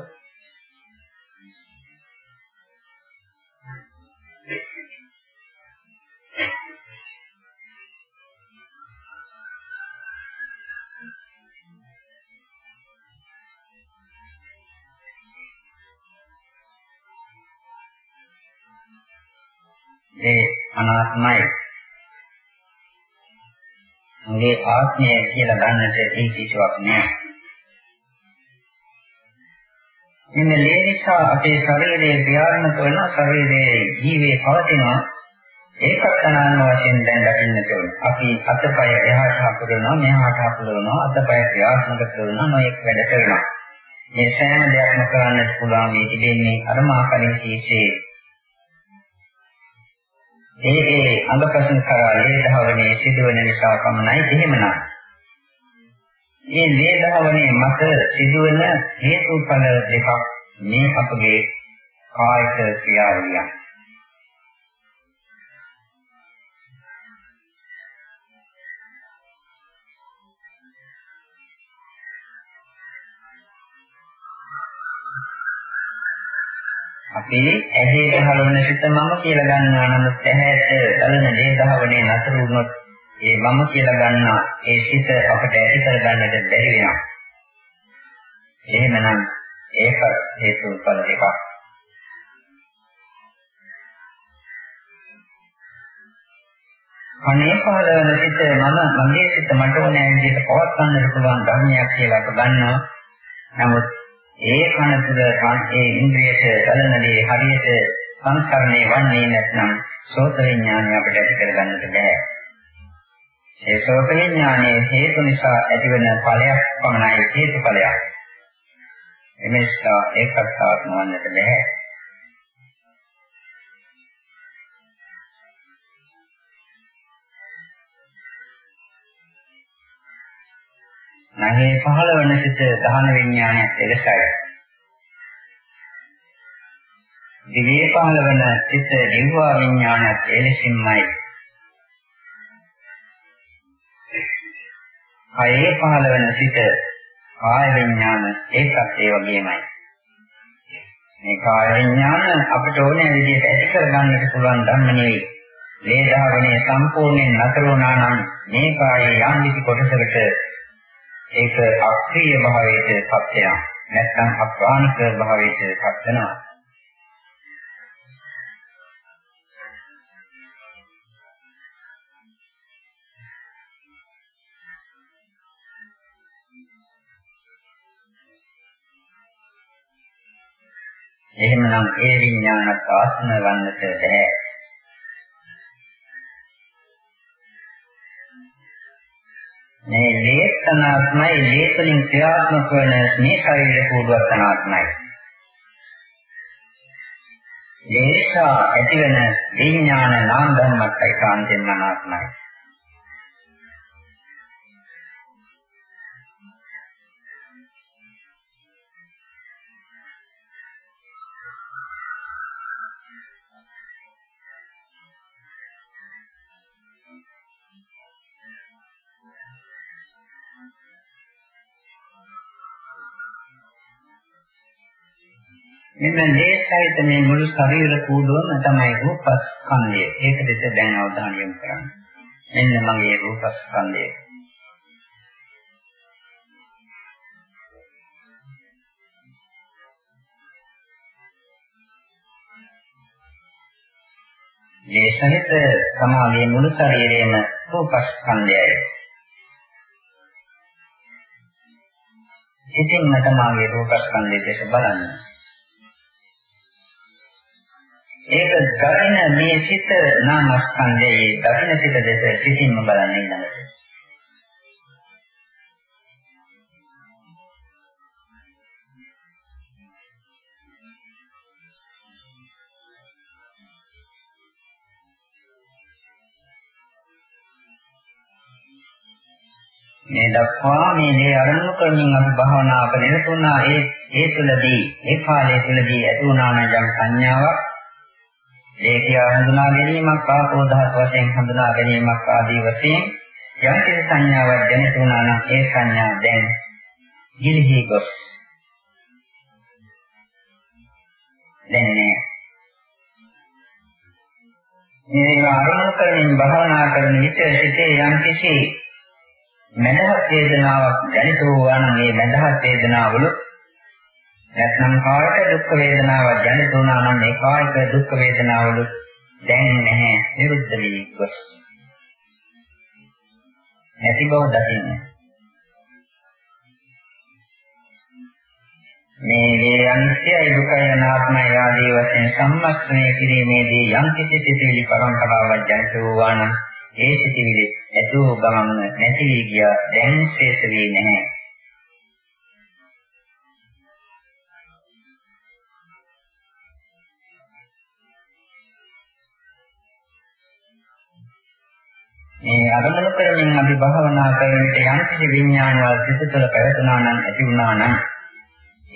ඒ අනාත්මයි. මේ ආත්මය කියලා ගන්නට ඒ කිසිවක් නෑ. මෙන්න මේ නිසා අපේ ශරීරයේ ක්‍රියාත්මක වෙන ශරීරයේ ජීවේ පවතිනවා ඒකත් අනාත්ම වශයෙන් දැන් දකින්නට ඕන. අපි අතපය එහාට හපුරනවා මෙහාට හපුරනවා අතපය ක්‍රියාත්මක කරනවා නොඑක් වැඩ කරනවා. මේ සෑම දෙයක්ම කරන්නට පුළුවන් මේ තිබෙන්නේ අර මා කලින් කීසේ ඒ ඒ අංගපසන් කරා ලේ ධාවනයේ සිදුවන නිසා පමණයි එහෙමනම් මේ ලේ ධාවනයේ මත සිදුවන හේතුඵල දෙකක් මේ අපගේ කායික ක්‍රියාවලියක්. අපි ඇහි ගහවන සිත මම කියලා ගන්නවා නමුත් ඇහැට බලන දේ දහවනේ නතර වුණොත් ඒ මම කියලා ගන්නා ඒ සිත අපට ඇති කර ගන්නට බැරි වෙනවා. එහෙමනම් ඒක හේතුඵල දෙකක්. අනේ පහළවන සිත මම මගේ සිත මට ඕනෑ විදිහට පවත්වන්නට පුළුවන් ධර්මයක් කියලා අප ගන්නවා. නමුත් ඒ කන තුළ ඒ ඉන්ද්‍රියට බලනදී හරියට සංස්කරණය වන්නේ නැත්නම් සෝත විඥානය අපිට ඇති කරගන්නට බෑ. ඒ සෝත විඥානයේ හේතු නිසා ඇතිවන ඵලයක් පමණයි හේතුඵලයක්. එමේස්සා ඒකත් ආත්මවන්නට බෑ. නැහේ පහළවන සිට දහන විඥානයක් එලෙසයි. දිවේ පහළවන සිට දිව්වා විඥානයක් එලෙසින්මයි. කයේ පහළවන සිට කාය විඥාන ඒකත් ඒ වගේමයි. මේ කාය විඥාන අපිට ඕනෑ විදිහට ඇති කරගන්නට පුළුවන් ධර්ම නෙවෙයි. වේදාවනේ සම්පූර්ණයෙන් නතර වුණා නම් මේ කායේ යම් කිසි කොටසකට ඒක අක්‍රීය භාවයට පත් වෙනවා. නැත්නම් අප්‍රාණික භාවයට පත් වෙනවා. එහෙමනම් ඒ විඥානත් ආත්ම වන්නට බැහැ. මේ ලේඛනාත්මයි ලේඛනින් ක්‍රියාත්මක වන මේ ශරීර කෝඩුවක් අනාත්මයි. ලේෂා ඇතිවන විඥාන නාම ධර්මත් ඒකාන්තයෙන්ම අනාත්මයි. මෙන්න ලේසයිත මේ මුළු ශරීර කූඩුවම තමයි රූපස්කන්ධය. ඒක දෙස දැන් අවධානය යොමු කරන්න. මෙන්න මගේ රූපස්කන්ධය. ලේසහිත සමාගයේ මුළු ශරීරයේම රූපස්කන්ධයයි. ඉතින් මට මාගේ රූපස්කන්ධය දෙස බලන්න. ඒක දකින මේ සිත නාමස්කන්ධයේ දකින සිත දෙස සිතින්ම බලන්න ඊළඟට. මේ දක්වා මේ දේ අරමුණු කරමින් අපි භාවනා කරගෙන තුනා ඒ ඒ තුලදී ඒ කාලය තුලදී ඇති වුණා නම් යම් සංඥාවක් ඒකය හඳුනා ගැනීමක් ආපෝ දහස් වශයෙන් හඳුනා ගැනීමක් ආදී වශයෙන් යම් කිසි සංඥාවක් දැනෙත වුණා නම් ඒ සංඥා දැන් ගිලිහි ගොස්. දැනෙන්නේ මේ ආරම්භ කරමින් භාවනා කරන විට සිතේ යම් කිසි මනහත් වේදනාවක් දැනිත වූවා නම් මේ මනහත් වේදනාවල නැත්නම් කායික දුක් වේදනාවක් දැනෙත වුණා නම් මේ කායික දුක් වේදනාවල දැනෙන්නේ නැහැ නිරුද්ධ වී ගොස්. නැති බව දකින්න. මේ වේ අනිත්‍යයි දුකයි අනාත්මයි ආදී වශයෙන් සම්මස්නය කිරීමේදී යම් කිසි සිතිවිලි පරම්පරාවක් ජනිත වූවා නම් ඒ සිතිවිලි ඇතුව ගමන නැති වී ගියා දැන් ශේෂ වී නැහැ. මේ අරමුණු කරමින් අපි භාවනා කරන විට යම් කිසි විඥානවල සිත තුළ පැවතුනා නම් ඇති වුණා නම්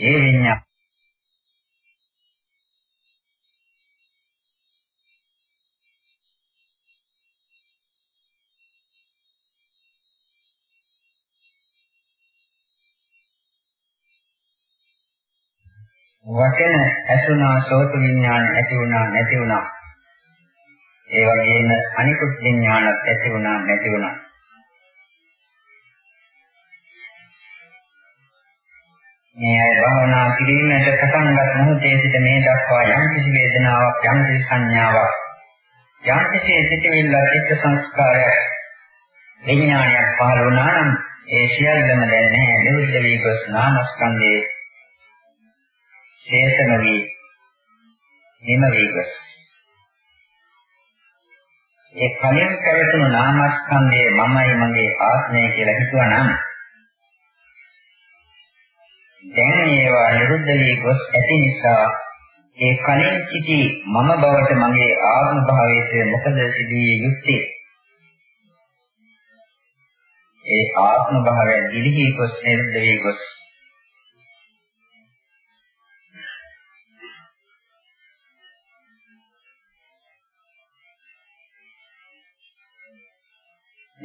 ඒ විඥාන වචන ඇසුණා සෝත විඥාන ඇති වුණා නැති වුණා. ඒ වගේම අනිකුත් විඥානත් ඇති වුණා නැති වුණා. මේ අය භාවනා කිරීමට පටන් ගන්න මොහොතේ සිට මේ දක්වා යම් කිසි වේදනාවක් යම් කිසි සංඥාවක් යම් කිසි සිතිවිල්ලක් චිත්ත සංස්කාරයක් විඥානයක් පහළ වුණා නම් ඒ සියල්ලම දැන් නැහැ නිරුද්ධ වී ගොස් නාමස්කන්ධයේ ශේෂ නොවි නිම වී ගොස් ඒ කලින් පැවතුණු නාමස්කන්ධය මමයි මගේ ආත්මය කියලා හිතුවනම් දැන් ඒවා නිරුද්ධ වී ගොස් ඇති නිසා ඒ කලින් සිටි මම බවට මගේ ආත්ම භාවයට මොකද සිදුවිය යුත්තේ ඒ ආත්ම භාවය දිලිහි ගොස් නිරුද්ධ වී ගොස්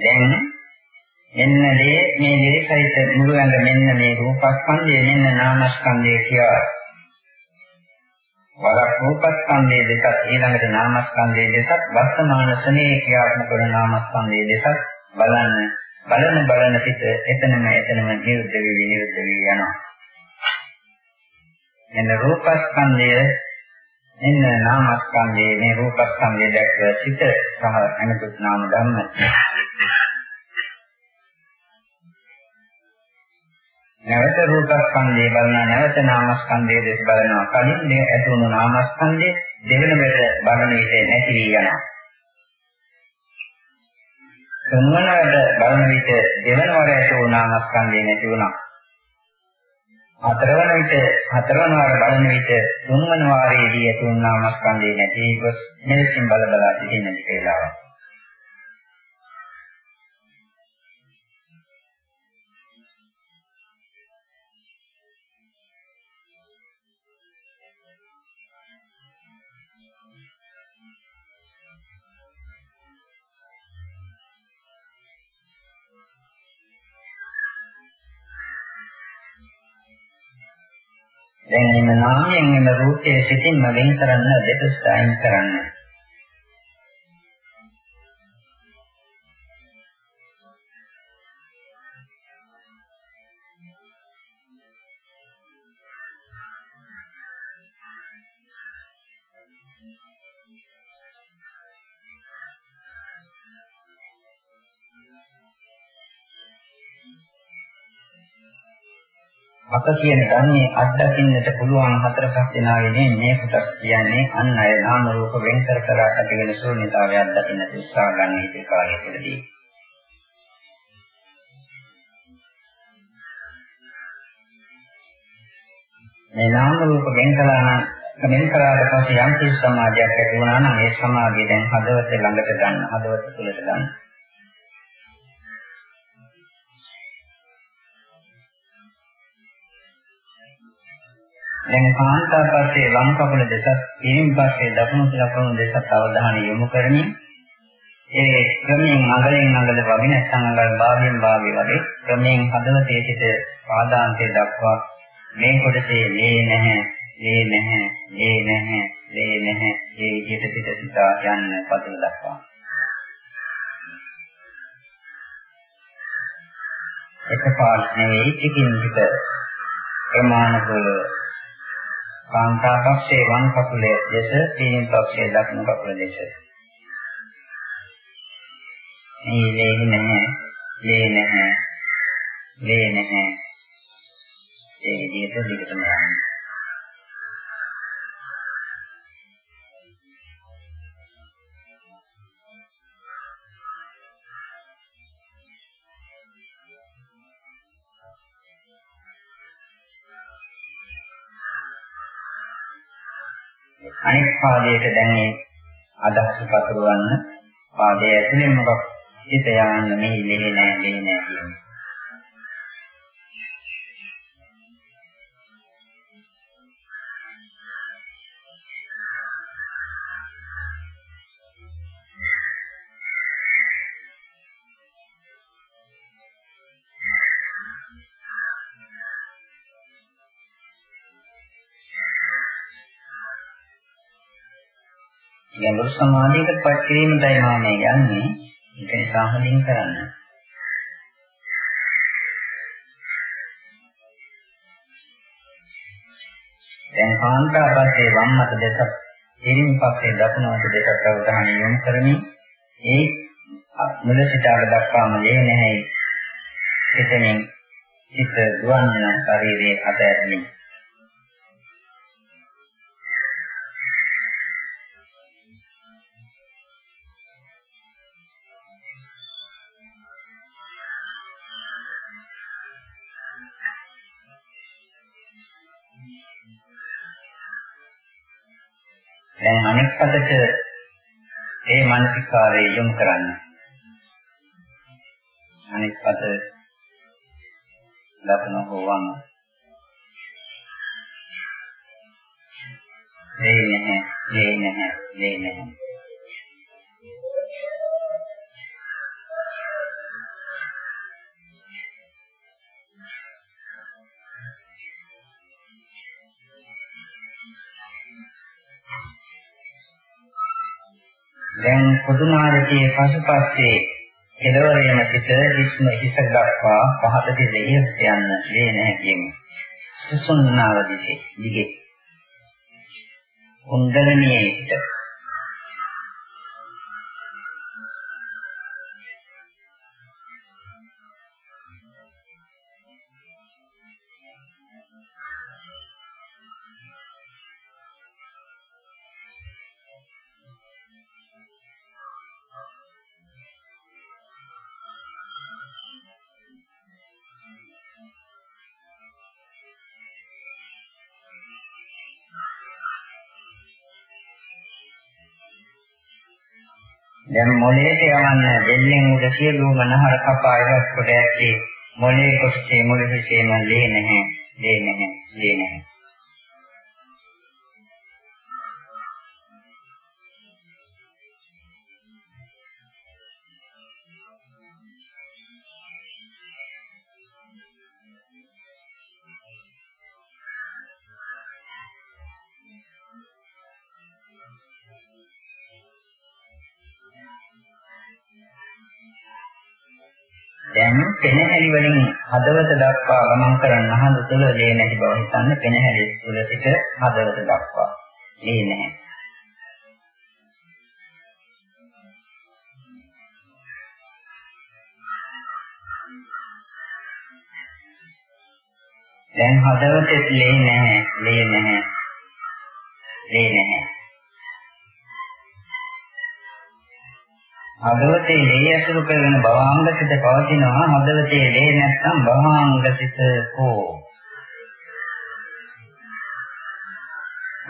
දැන් එන්න දේ මේ දේ සහිත මුළු ඇඟ මෙන්න මේ රූපස්කන්ධය මෙන්න නාමස්කන්ධය කියලා. වරක් රූපස්කන්ධයේ දෙකක් ඊළඟට නාමස්කන්ධයේ දෙකක් වර්තමාන ස්නේ ක්‍රියාත්මක වන නාමස්කන්ධයේ දෙකක් බලන්න. බලන බලන පිට එතනම එතනම නිරුද්ධ වෙවි නිරුද්ධ වෙවි යනවා. එන්න රූපස්කන්ධය එන්න නාමස්කන්ධයේ මේ රූපස්කන්ධය දැක්ක සිට සහ අනිකුත් නාම ධර්ම නැවත රූපස්කන්ධය බලනවා නැවත නාමස්කන්ධය දෙස බලනවා කලින් මේ ඇතුණු නාමස්කන්ධය දෙවෙනි මෙතන බලන විට නැති වී යනවා. තුන්වනවට බලන විට දෙවන වර ඇතුණු නාමස්කන්ධය නැති වුණා. හතරවන විට හතරවන වර බලන විට තුන්වන වාරයේදී ඇතුණු නාමස්කන්ධය නැති ගොස් මෙලෙසින් බල බලා සිටින විට දැන් එන නාමයෙන් එන රූපයේ සිටින්ම වෙන් කරන්න දෙපස් අයින් කරන්න. අප කියන ධර්මයේ අත්දකින්නට පුළුවන් හතර පහ දෙනාගේ මේ කොටස් කියන්නේ අන් අය නාම රූප වෙන් කර කර ඇති වෙන ශූන්‍යතාවය අත්දකින්නට උත්සාහ ගන්න ඉති කාලය තුළදී. මේ නාම රූප වෙන් කළා නම් වෙන් කළාට පස්සේ යම් කිසි සමාධියක් ඇති වුණා නම් ඒ සමාධිය දැන් හදවත ළඟට ගන්න හදවත තුළට ගන්න. දැන් කාන්තාපස්සේ වම් කකුල දෙසත් පිරින් පස්සේ දකුණු දකුණු දෙසත් අවධානය යොමු කරමින් ඒ ක්‍රමයෙන් අඟලෙන් අඟල වගේ නැත්නම් අඟල් භාගයෙන් භාගය වගේ ක්‍රමයෙන් හදවතේ සිට පාදාන්තයේ දක්වා මේ කොටසේ ලේ නැහැ ලේ නැහැ ලේ නැහැ ලේ නැහැ ඒ විදිහට සිට සිතා යන්න පදව දක්වා. එකපාරට නෙවෙයි ටිකින් ටික ප්‍රමාණකව කාන්තා පස්සේ වම් කකුලේ දෙස පිටින් පස්සේ දකුණු කකුල දෙස. මේ ලේ නැහැ ලේ නැහැ ලේ නැහැ. ඒ විදිහට දිගටම යන්න. අනෙක් පාදයට දැන් මේ අදහස පතුරවන්න පාදයේ ඇතුලෙන් මොකක් හිත යන්න මෙහි ලේ නෑ ලේ නෑ කියන්නේ. ගැඹුරු සමාධියකට පත් කිරීමයි මම යන්නේ. ඒක නිසා හොඳින් කරන්න. දැන් කාන්තාපස්සේ වම් අත දෙසක් ඉරින් පස්සේ දකුණු අත දෙසක් අවධානය යොමු කරමින් ඒ මුල සිට අග දක්වාම ලේ නැහැ. එතනින් සිත දුවන්න ශරීරයේ අත ඇතුලින් අනෙක් අතට ඒ මානසිකාරය යොමු කරන්න. අනෙක් අත ලබන හොවම දෙයි නැහැ, දෙයි නැහැ, දෙයි නැහැ. දැන් පුදුමාරකයේ පසුපස්සේ කෙලවරේම සිට විස්ම හිස දක්වා පහත දිගේ යන්න වේ නැහැ කියන්නේ. සුසුන්නාව දිගේ දිගේ. කුණ්ඩලනියේ සිට දැන් මොලේට යවන්න දෙල්ලෙන් උඩ සියලුම නහර කපා ඉවත් කොට ඇත්තේ මොලේ කොටසේ මුළු හිසේම ලේ නැහැ, ලේ නැහැ, ලේ නැහැ. හදවත දක්වා ගමන් කරන අහඳ තුල ලේ නැති බව හිතන්න පෙනහැලි තුල සිට හදවත දක්වා ලේ නැහැ. දැන් හදවතේ ලේ නැහැ, ලේ නැහැ. ලේ නැහැ. හදවතේ ලේ ඇසුරු කරගෙන භවාංග සිත පවතිනවා. හදවතේ ලේ නැත්නම් භවාංග සිත කෝ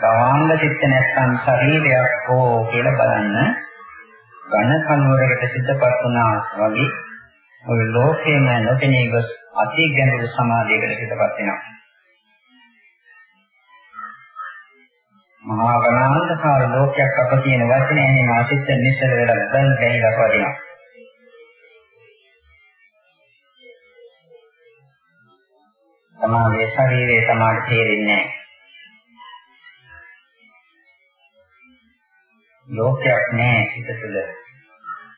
භවාංග සිත නැත්නම් ශරීරයක් කෝ කියලා බලන්න. ඝන කනුවරකට සිතපත් වුණා වගේ ඔය ලෝකේම නොපෙනී ගොස් අති ගැඹුරු සමාධියකට සිතපත් වෙනවා. මහා ගණාන්තකාර ලෝකයක් අප තියෙන වචනේ නේ මාසිට නිසල වෙලා බැල් බැහැලා පදිනවා. තමාගේ ශරීරය තමාට තේරෙන්නේ නැහැ. ලෝකයක් නැහැ හිත තුළ.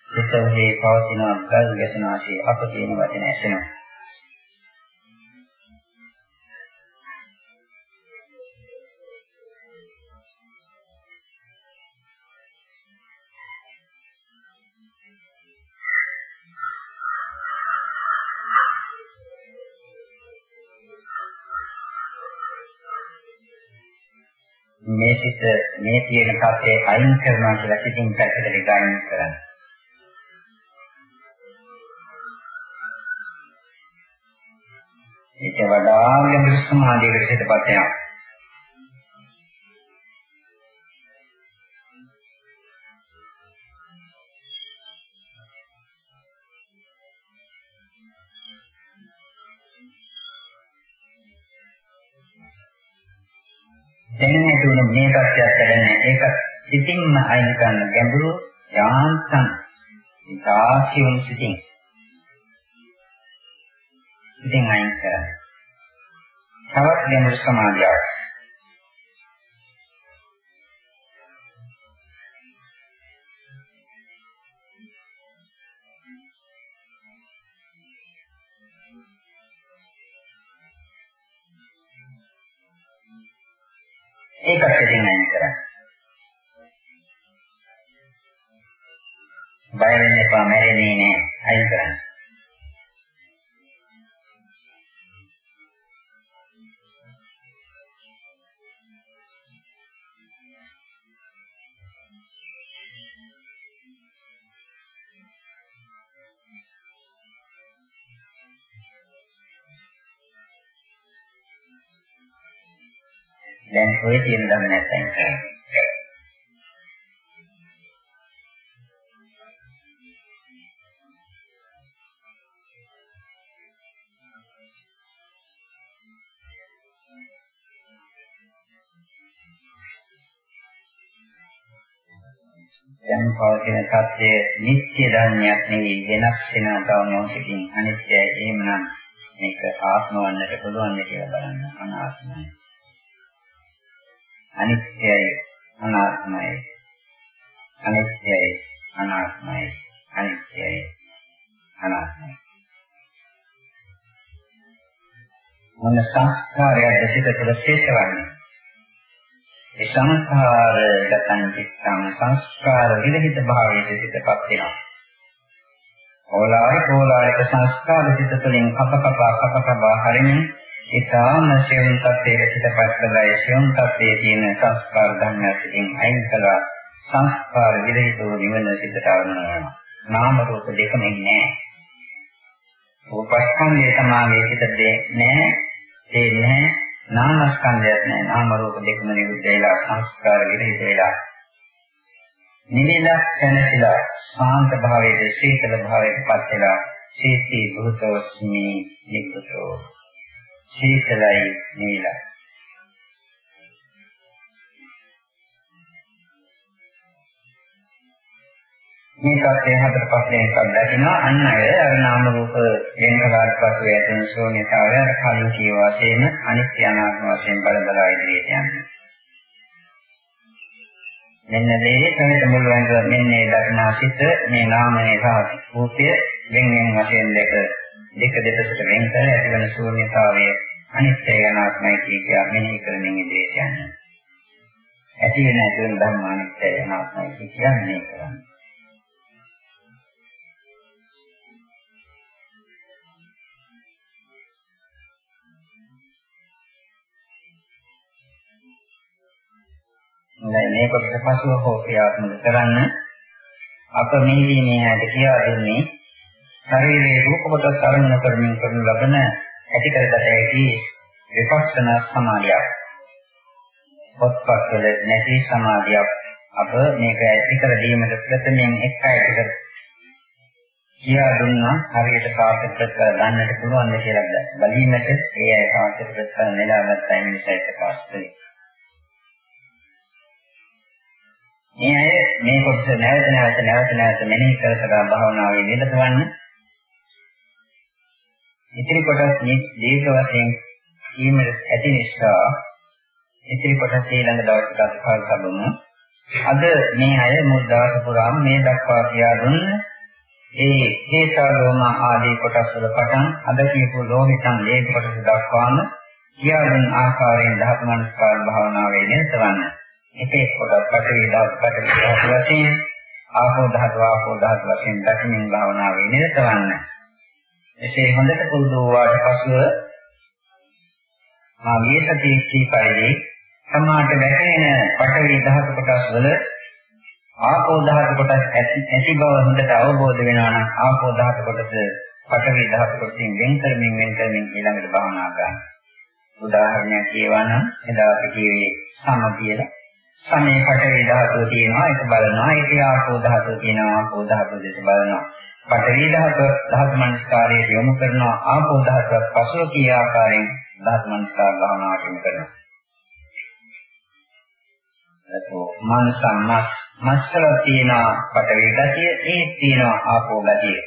සිතෙහි පවතින ගල් ගැසනාශී අප කියන වචන ඇසෙනවා. මේ සිත මේ තියෙන කප්පේ අයින් කරනවා කියලා සිතින් පැත්තට ගායන කරන්නේ. ඒක වඩා ගැඹුරු සමාධියකට හිතපත් වෙනවා. දැනෙන්නේ නැති වුණ මේ තත්ත්වයක් දැනෙන්නේ ඒක සිතින්ම අයින් කරන ගැඹුරු යාන්තම්. ඉතාසියුම් සිතින්. ඉතින් අයින් කරන්න. තවත් ගැඹුරු සමාධියක් ඒකත් ඉතින් අයින් කරන්න. බය වෙන්න එපා මැරෙන්නේ නෑ අයින් කරන්න. දැන් ඔය තියෙන ධර්ම නැත්නම් දැන් පවතින සත්‍යය නිත්‍ය ධර්මයක් නෙවෙයි වෙනස් වෙන තවමෝකින් අනිත්‍යයි. එහෙමනම් මේක ආත්ම වන්නට පුළුවන් කියලා බලන්න. අනාත්මයි. අනිත්‍යයි අනාත්මයි. අනිත්‍යයි අනාත්මයි. අනිත්‍යයි අනාත්මයි. මොන සංස්කාරයක්ද සිත තුළ ශේෂවන්නේ ඒ සංස්කාර ගතන් චිත්තං සංස්කාර විරහිත භාවයේ සිතපත් වෙනවා. ඕලාරික ඕලාරික සංස්කාර සිත තුළින් කප කපා කප කපා හරිනේ. ඊටාම සියුම් තත්ත්වයක සිටපත් කළා ඒ සියුම් තත්ත්වයේ තියෙන සංස්කාර ධර්මයන් අයින් කළා. සංස්කාර විරහිතව නිවන සිතට ආවනවා. නාම රූප දෙකම ඉන්නේ රූපස්කන්ධය තමයි සිතේ නෑ ඒ නෑ නාමස්කන්ධයක් නෑ නාම රූප දෙකම නිරුද්ධ වෙලා සංස්කාර විරහිත වෙලා. නිවිලා සැනසීලා සාන්ත භාවයේ සීතල භාවයට පත් වෙලා සීති භූතෝස්මි නිකුතෝ සීතලයි නිවිලා. මේ කප්පේ හතර පස්සේ එකක් දැකිනවා අන්න අය අර නාම රූප වෙන කාලයක් පසු ඇතිවන ශූන්‍යතාවය අර කලින් කිය වශයෙන් අනිත්‍ය අනාත්ම වශයෙන් බල බලා ඉදිරියට යනවා. මෙන්න මේ සමිත මුල් වංග මෙන්න මේ දක්නා සිත මේ නාමයේ සහ රූපය වෙන වෙන වශයෙන් දෙක දෙක දෙපසට වෙන් කර ඇතිවන ශූන්‍යතාවය අනිත්‍ය යනාත්මයි කියලා මෙනෙහි කරමින් ඉදිරියට යන්න. ඇති වෙන ඇති වෙන ධර්ම අනිත්‍ය යනාත්මයි කියන්නේ කරන්නේ. මේ කොටස පසුව හෝ ක්‍රියාත්මක කරන්න අප මෙහිදී මේ ඇයට කියා දෙන්නේ ශරීරයේ රූප කොටස් අරමුණු කරමින් කරනු ලබන ඇති කරගත හැකි විපස්සනා සමාධියක්. පොත්පත්වල නැති සමාධියක් අප මේක ඇති කර දීමට ප්‍රථමයෙන් එක් අයට කර කියා දුන්නා හරියට කාටද කර ගන්නට පුළුවන්ද කියලා බලීමට ඒ අය කාටද කර නෙලාගත්තා මේ නිසා ප්‍රකාශ කළේ. මේ අය මේ කොටස නැවත නැවත නැවත නැවත මෙනෙහි කර කර භාවනාවේ නිරත වන්නේ ඉතිරි කොටස් දීර්ඝ වශයෙන් කීමට ඇති නිසා ඉතිරි කොටස් ඊළඟ දවසට අත්කල් ලැබුණු අද මේ අය මුල් දවස් පුරාම මේ දක්වා කියා දුන්න ඒ හේතලෝම ආදී කොටස් වල පටන් අද කියපු ලෝහිතන් ලේඛ කොටස දක්වාම කියා දුන් ආකාරයෙන් ධාතු මනස්කාර භාවනාවේ නිරතවන්න. එකේ කොටස් පටවි ධාතු පටවි ධාතු වශයෙන් ආපෝ ධාතු ආපෝ ධාතු වශයෙන් දකින්න භාවනාවේ නිරතවන්න. එසේ හොඳට පුරුදු වූාට පසුව මා මේ සතියේ කීපයේදී සමාට වැටෙන පඨවි ධාතු කොටස් වල ආපෝ ධාතු කොටස් ඇති බව හොඳට අවබෝධ වෙනවා නම් ආපෝ ධාතු කොටස පඨවි ධාතු කොටසින් වෙන් කරමින් වෙන් කරමින් ඊළඟට භාවනා කරන්න. උදාහරණයක් කියවා නම් එදා අපි කියවේ සම කියලා. සමේ පඨවි ධාතුව තියෙනවා ඒක බලනවා. ඒකේ ආපෝ ධාතුව තියෙනවා ආපෝ ධාතුව දෙස බලනවා. පඨවි ධාතුව ධාතු මනස්කාරයේ යොමු කරනවා ආපෝ ධාතුව පසුව කී ආකාරයෙන් ධාතු මනස්කාර භාවනාවට යොමු කරනවා එතකොට මනසම්මස් මස්සල තියෙන පටවේ ගතිය ඒ තියෙන ආපෝ ගතිය.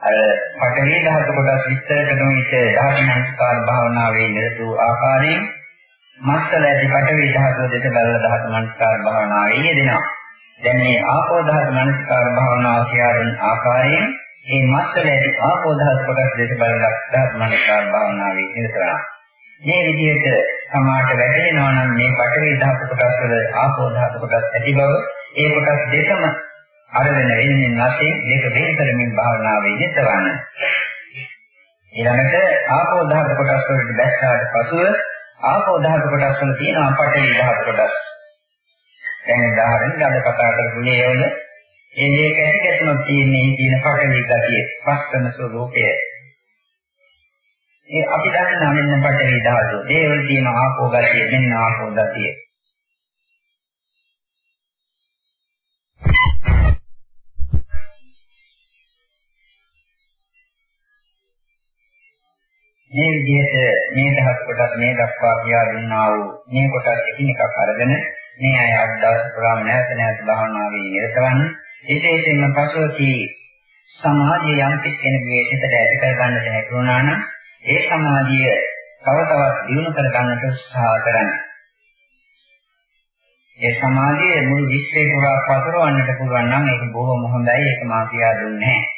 අර පටවේ ධාතු කොටස් විස්තර කරන විට ධාතුමනස්කාර භාවනාවේ නිරතු ආකාරයෙන් මස්සල ඇති පටවේ ධාතුව දෙක බලලා ධාතුමනස්කාර භාවනාවේ යෙදෙනවා. දැන් මේ ආපෝ ධාතු මනස්කාර භාවනාව කියලා දෙන ආකාරයෙන් මේ මස්සල ඇති ආපෝ ධාතු කොටස් දෙක බලලා ධාතු මනස්කාර භාවනාවේ නිරතනවා මේ විදිහට සමාට වැටෙනවා නම් මේ පඨවි ධාතු කොටස් වල ආපෝ ධාතු කොටස් ඇති බව ඒ කොටස් දෙකම අරගෙන වෙන්නේ නැසෙන් මේක වෙන කරමින් භාවනාවේ යෙදවන්න. ඊළඟට ආපෝ ධාතු කොටස් වලට දැක්කාට පසුව ආපෝ ධාතු කොටස් වල තියෙන පඨවි ධාතු කොටස්. දැන් උදාහරණ ගන්න කතා කරගුණේ වල ඒ මේක ඇති ගැටුමක් තියෙන්නේ තියෙන පඨවි ගතිය, පස්සන ස්වરૂපය. ඒ අපි දන්නා මෙන්න පඨවි ධාතුව. ඒ වල තියෙන ආපෝ ගතිය මෙන්න ආපෝ ගතිය. මේ විදිහට මේ ධාතු කොටස් මේ දක්වා කියා දුන්නා වූ මේ කොටස් එකිනෙකක් අරගෙන මේ අය අද දවස් පුරාම නැවත නැවත භාවනාවේ නිරතවන්න විශේෂයෙන්ම පසුවකී සමාධිය යම් කෙනෙකුගේ සිතට ඇති කර ගන්නට හැකියුණා නම් ඒ සමාධිය තව තවත් දියුණු කර ගන්නට උත්සාහ කරන්න. ඒ සමාධිය මුළු විශ්වය පුරා පතරවන්නට පුළුවන් නම් ඒක බොහොම හොඳයි ඒක මා කියා දුන්නේ නැහැ.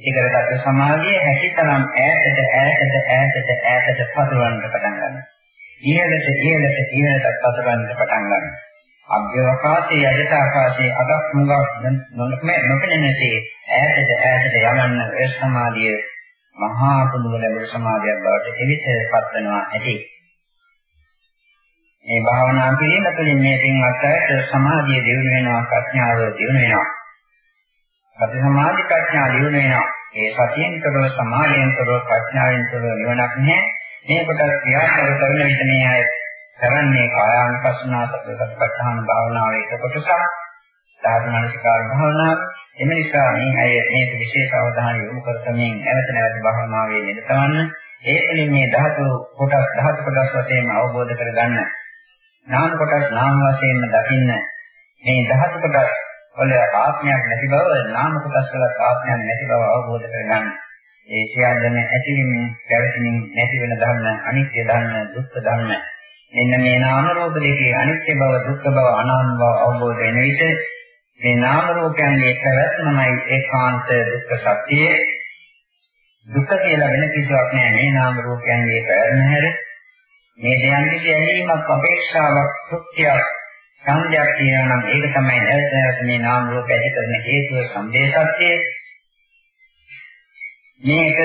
ඒකකට සමාධිය හැකිතරම් ඈතට ඈතට ඈතට ඈතට පතරවන්න පටන් ගන්නවා. ඉහළට ඉහළට ඉහළට පතරවන්න පටන් ගන්නවා. අභ්‍යවකාශයේ යජත ආකාශයේ අදක් මුගක් නොපෙනෙන්නේ ඈතට ඈතට යවන්න ඒ සමාධිය මහා පුදුම ලැබෙන සමාධියක් බවට එවිටපත් වෙනවා ඇති. මේ භාවනා කිරීම තුළින් මේ පින්වත් සමාධිය දියුණු වෙනවා ප්‍රඥාව දියුණු වෙනවා. සති සමාධි ප්‍රඥා දියුණු වෙනවා. ඒ සතියෙන් තොරව සමාධියෙන් තොරව ප්‍රඥාවෙන් තොරව නිවනක් නැහැ. මේ කොටස් ක්‍රියාත්මක කරන විට මේ අය කරන්නේ කායානුපස්සනා සතිපට්ඨාන භාවනාවේ එක කොටසක්. ධාර්මනිකාර භාවනාව එම නිසා මේ අය මේක විශේෂ අවධානය යොමු කරමින් නැවත නැවත භාවනාවේ නිරතවන්න ඒ තුළින් මේ ධාතු කොටස් ධාතු කොටස් වශයෙන් අවබෝධ කරගන්න නාම කොටස් නාම වශයෙන්ම දකින්න මේ ධාතු කොටස් වල ආත්මයක් නැති බව නාම කොටස් වල ආත්මයක් නැති බව අවබෝධ කරගන්න ඒ සියල්ලම ඇතිවීමෙන් පැවතීමෙන් නැති වෙන ධර්ම අනිත්‍ය ධර්ම දුක්ඛ ධර්ම මෙන්න මේ නාම රූප දෙකේ අනිත්‍ය බව දුක්ඛ බව අනාත්ම බව අවබෝධ වෙන විට මේ නාම රූපයන්ගේ පැවැත්මයි ඒකාන්ත දුක්ඛ සත්‍යය. දුක්ඛ කියලා වෙන කිසිවක් නෑ මේ නාම රූපයන්ගේ පැවැත්ම හැර. මේ දෙයන්ගේ ඇලීමක් අපේක්ෂාවක් සුඛ්‍යයක් සංඥාවක් තියෙනවා නම් ඒක තමයි නැවත නැවත මේ නාම රූප ඇති කරන හේතුව සම්දේශත්‍යය. මේක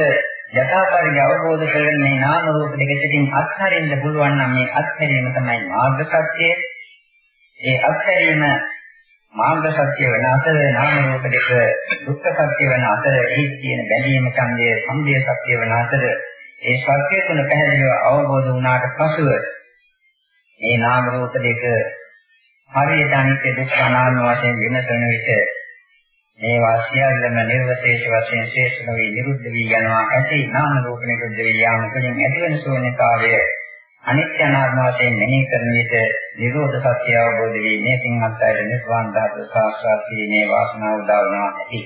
යථාකාරී අවබෝධ කරගෙන මේ නාම රූප දෙක සිටින් අත්හරින්න පුළුවන් නම් මේ අත්හැරීම තමයි මාර්ග සත්‍යය. ඒ අත්හැරීම මාර්ග සත්‍ය වෙන අතර නාම රූප දෙක දුක්ඛ සත්‍ය වෙන අතර ඒ කියන බැඳීම ඡන්දය සම්දේ සත්‍ය වෙන අතර ඒ සත්‍ය තුන පැහැදිලිව අවබෝධ වුණාට පසුව මේ නාම රූප දෙක හරියට අනිත්‍ය දුක්ඛ අනාත්ම වශයෙන් වෙනසන විට මේ වාසියල්ලම නිර්වශේෂ වශයෙන් ශේෂ නොවි නිරුද්ධ වී යනවා ඇති නාම රූප නිරුද්ධ වී යාම තුළින් ඇතිවන ශූන්‍යතාවය අනිත්‍ය අනාත්ම වශයෙන් මෙනෙහි කරන විට නිරෝධ සත්‍ය අවබෝධ වී මේ පින්වත් අයට නිර්වාණ ධාතු සාක්ෂාත් කිරීමේ වාසනාව උදා වනවා ඇති.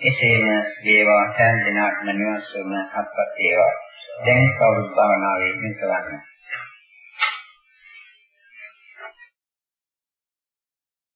එසේම දේවා සෑම දිනක්ම නිවන් සුවම අත්පත් වේවා. දැන් කවුරුත් භාවනාවේ නිරතවන්න.